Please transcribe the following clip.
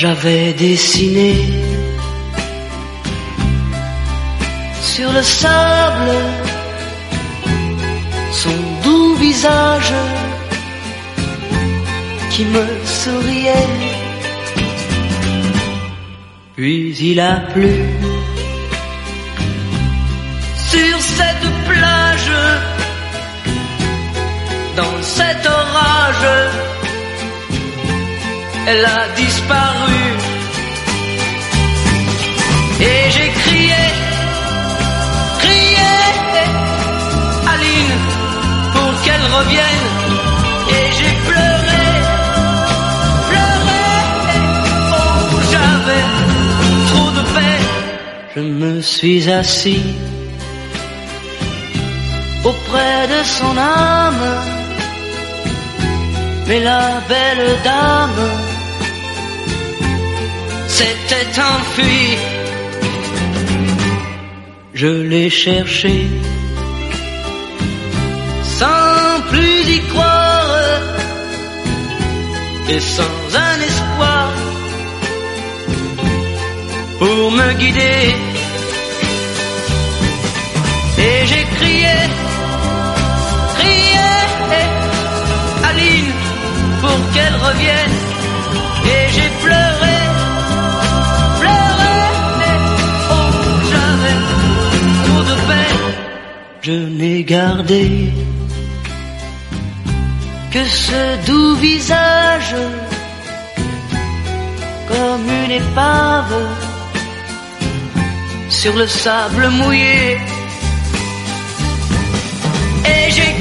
j'avais dessiné sur le sable son doux visage qui me souriait. Puis il a plu sur cette elle a disparu. Et j'ai crié, crié, Aline, pour qu'elle revienne. Et j'ai pleuré, pleuré, oh j'avais trop de paix. Je me suis assis auprès de son âme. Mais la belle dame s'était enfuie. Je l'ai cherché sans plus y croire et sans un espoir pour me guider. Et j'ai crié, crié, Aline, pour qu'elle revienne. Que ce doux visage comme une épave sur le sable mouillé. Et j'ai